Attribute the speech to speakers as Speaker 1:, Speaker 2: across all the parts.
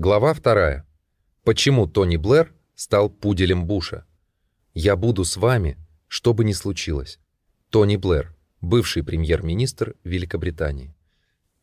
Speaker 1: Глава вторая. Почему Тони Блэр стал пуделем Буша? «Я буду с вами, что бы ни случилось». Тони Блэр, бывший премьер-министр Великобритании.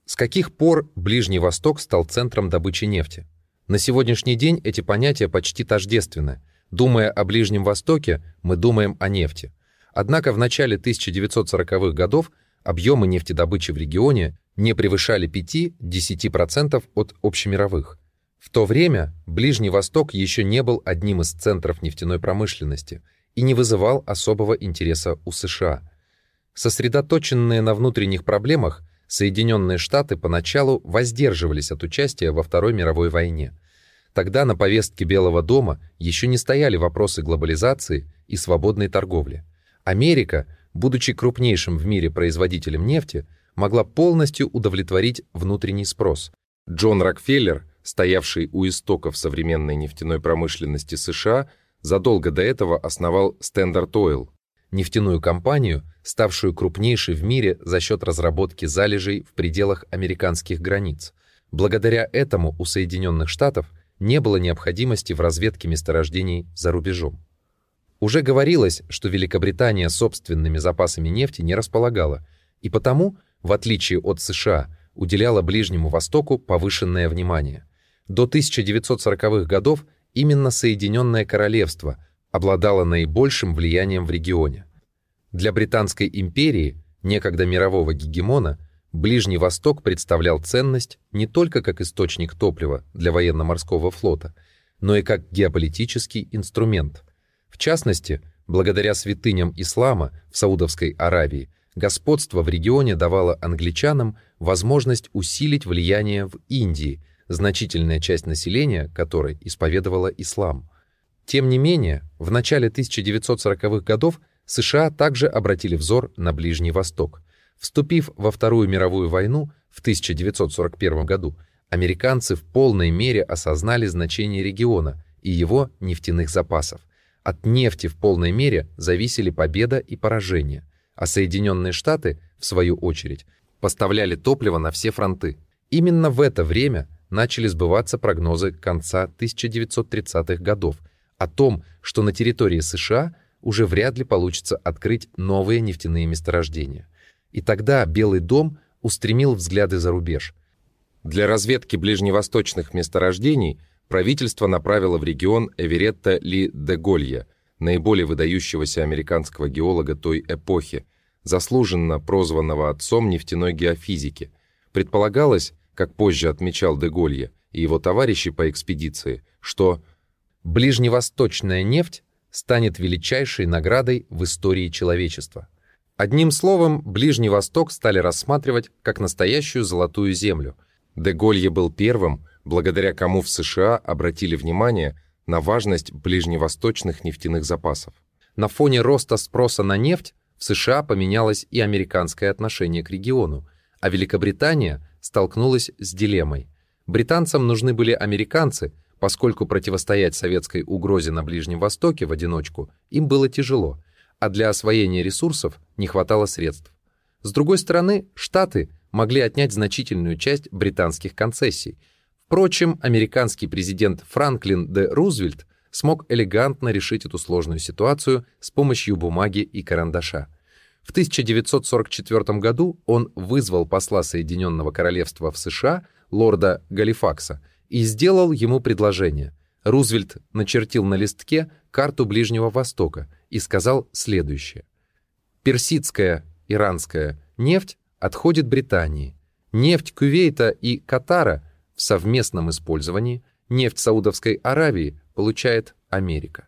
Speaker 1: С каких пор Ближний Восток стал центром добычи нефти? На сегодняшний день эти понятия почти тождественны. Думая о Ближнем Востоке, мы думаем о нефти. Однако в начале 1940-х годов объемы нефтедобычи в регионе не превышали 5-10% от общемировых. В то время Ближний Восток еще не был одним из центров нефтяной промышленности и не вызывал особого интереса у США. Сосредоточенные на внутренних проблемах, Соединенные Штаты поначалу воздерживались от участия во Второй мировой войне. Тогда на повестке Белого дома еще не стояли вопросы глобализации и свободной торговли. Америка, будучи крупнейшим в мире производителем нефти, могла полностью удовлетворить внутренний спрос. Джон Рокфеллер, стоявший у истоков современной нефтяной промышленности США, задолго до этого основал Standard Oil, нефтяную компанию, ставшую крупнейшей в мире за счет разработки залежей в пределах американских границ. Благодаря этому у Соединенных Штатов не было необходимости в разведке месторождений за рубежом. Уже говорилось, что Великобритания собственными запасами нефти не располагала, и потому, в отличие от США, уделяла Ближнему Востоку повышенное внимание. До 1940-х годов именно Соединенное Королевство обладало наибольшим влиянием в регионе. Для Британской империи, некогда мирового гегемона, Ближний Восток представлял ценность не только как источник топлива для военно-морского флота, но и как геополитический инструмент. В частности, благодаря святыням ислама в Саудовской Аравии, господство в регионе давало англичанам возможность усилить влияние в Индии, значительная часть населения которой исповедовала ислам. Тем не менее, в начале 1940-х годов США также обратили взор на Ближний Восток. Вступив во Вторую мировую войну в 1941 году, американцы в полной мере осознали значение региона и его нефтяных запасов. От нефти в полной мере зависели победа и поражение, а Соединенные Штаты, в свою очередь, поставляли топливо на все фронты. Именно в это время начали сбываться прогнозы конца 1930-х годов о том, что на территории США уже вряд ли получится открыть новые нефтяные месторождения. И тогда Белый дом устремил взгляды за рубеж. Для разведки ближневосточных месторождений правительство направило в регион Эверетта Ли де Голья, наиболее выдающегося американского геолога той эпохи, заслуженно прозванного отцом нефтяной геофизики. Предполагалось, как позже отмечал де Голье и его товарищи по экспедиции, что ближневосточная нефть станет величайшей наградой в истории человечества. Одним словом, Ближний Восток стали рассматривать как настоящую золотую землю. Де Голье был первым, благодаря кому в США обратили внимание на важность ближневосточных нефтяных запасов. На фоне роста спроса на нефть в США поменялось и американское отношение к региону, а Великобритания столкнулась с дилеммой. Британцам нужны были американцы, поскольку противостоять советской угрозе на Ближнем Востоке в одиночку им было тяжело, а для освоения ресурсов не хватало средств. С другой стороны, Штаты могли отнять значительную часть британских концессий. Впрочем, американский президент Франклин Д. Рузвельт смог элегантно решить эту сложную ситуацию с помощью бумаги и карандаша. В 1944 году он вызвал посла Соединенного Королевства в США, лорда Галифакса, и сделал ему предложение. Рузвельт начертил на листке карту Ближнего Востока и сказал следующее. Персидская, иранская нефть отходит Британии. Нефть Кувейта и Катара в совместном использовании, нефть Саудовской Аравии получает Америка.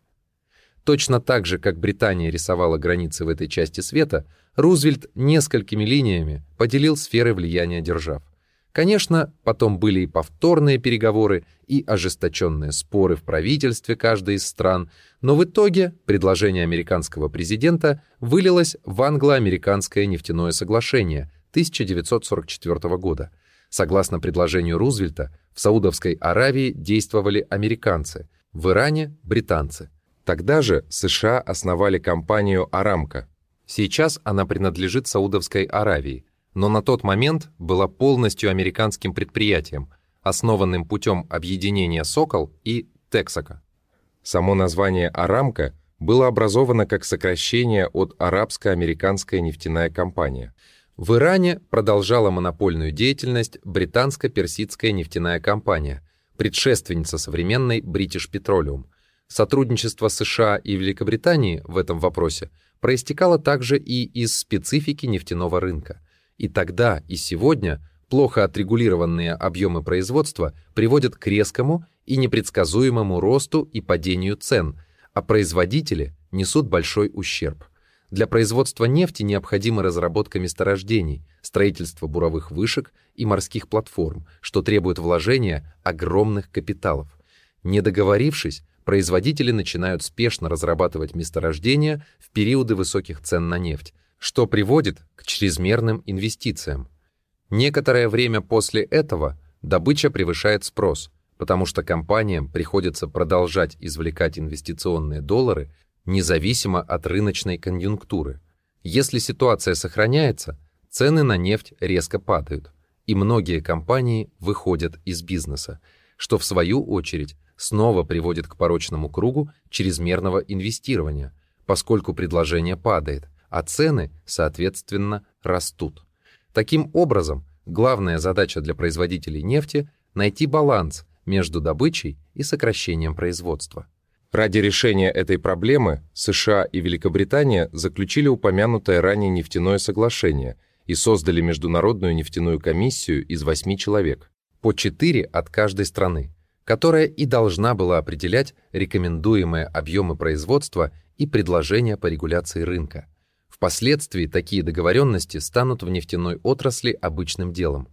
Speaker 1: Точно так же, как Британия рисовала границы в этой части света, Рузвельт несколькими линиями поделил сферы влияния держав. Конечно, потом были и повторные переговоры, и ожесточенные споры в правительстве каждой из стран, но в итоге предложение американского президента вылилось в англо-американское нефтяное соглашение 1944 года. Согласно предложению Рузвельта, в Саудовской Аравии действовали американцы, в Иране – британцы. Тогда же США основали компанию «Арамко». Сейчас она принадлежит Саудовской Аравии, но на тот момент была полностью американским предприятием, основанным путем объединения «Сокол» и «Тексака».
Speaker 2: Само название «Арамка» было образовано как сокращение от Арабско-американская нефтяная компания.
Speaker 1: В Иране продолжала монопольную деятельность британско-персидская нефтяная компания, предшественница современной British Petroleum. Сотрудничество США и Великобритании в этом вопросе проистекало также и из специфики нефтяного рынка. И тогда, и сегодня плохо отрегулированные объемы производства приводят к резкому и непредсказуемому росту и падению цен, а производители несут большой ущерб. Для производства нефти необходима разработка месторождений, строительство буровых вышек и морских платформ, что требует вложения огромных капиталов. Не договорившись, производители начинают спешно разрабатывать месторождения в периоды высоких цен на нефть, что приводит к чрезмерным инвестициям. Некоторое время после этого добыча превышает спрос, потому что компаниям приходится продолжать извлекать инвестиционные доллары независимо от рыночной конъюнктуры. Если ситуация сохраняется, цены на нефть резко падают, и многие компании выходят из бизнеса, что в свою очередь снова приводит к порочному кругу чрезмерного инвестирования, поскольку предложение падает, а цены, соответственно, растут. Таким образом, главная задача для производителей нефти – найти баланс между добычей и сокращением производства.
Speaker 2: Ради решения этой проблемы США и Великобритания заключили упомянутое ранее нефтяное соглашение и создали Международную нефтяную комиссию из восьми человек.
Speaker 1: По четыре от каждой страны, которая и должна была определять рекомендуемые объемы производства и предложения по регуляции рынка. Впоследствии такие договоренности станут в нефтяной отрасли обычным делом.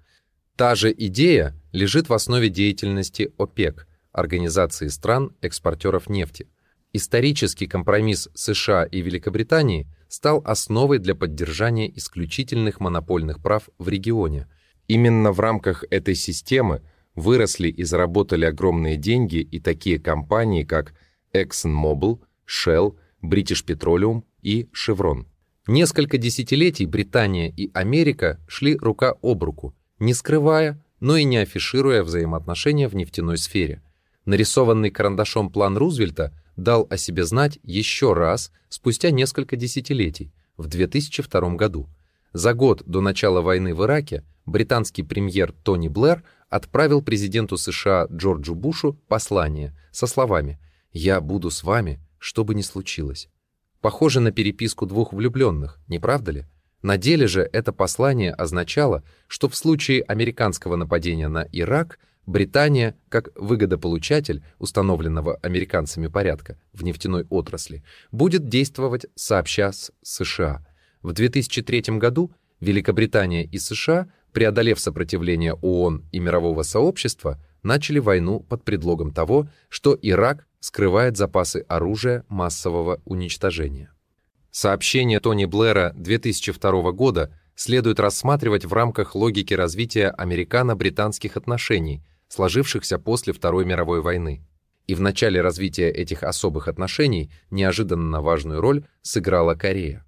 Speaker 1: Та же идея лежит в основе деятельности ОПЕК, Организации стран-экспортеров нефти. Исторический компромисс США и Великобритании стал основой для поддержания исключительных монопольных прав в регионе.
Speaker 2: Именно в рамках этой системы выросли и заработали огромные деньги и такие компании, как ExxonMobil, Shell, British Petroleum и Chevron.
Speaker 1: Несколько десятилетий Британия и Америка шли рука об руку, не скрывая, но и не афишируя взаимоотношения в нефтяной сфере. Нарисованный карандашом план Рузвельта дал о себе знать еще раз спустя несколько десятилетий, в 2002 году. За год до начала войны в Ираке британский премьер Тони Блэр отправил президенту США Джорджу Бушу послание со словами «Я буду с вами, что бы ни случилось». Похоже на переписку двух влюбленных, не правда ли? На деле же это послание означало, что в случае американского нападения на Ирак Британия, как выгодополучатель установленного американцами порядка в нефтяной отрасли, будет действовать сообща с США. В 2003 году Великобритания и США, преодолев сопротивление ООН и мирового сообщества, начали войну под предлогом того, что Ирак скрывает запасы оружия массового уничтожения. Сообщение Тони Блэра 2002 года следует рассматривать в рамках логики развития американо-британских отношений, сложившихся после Второй мировой войны. И в начале развития этих особых отношений неожиданно важную роль сыграла Корея.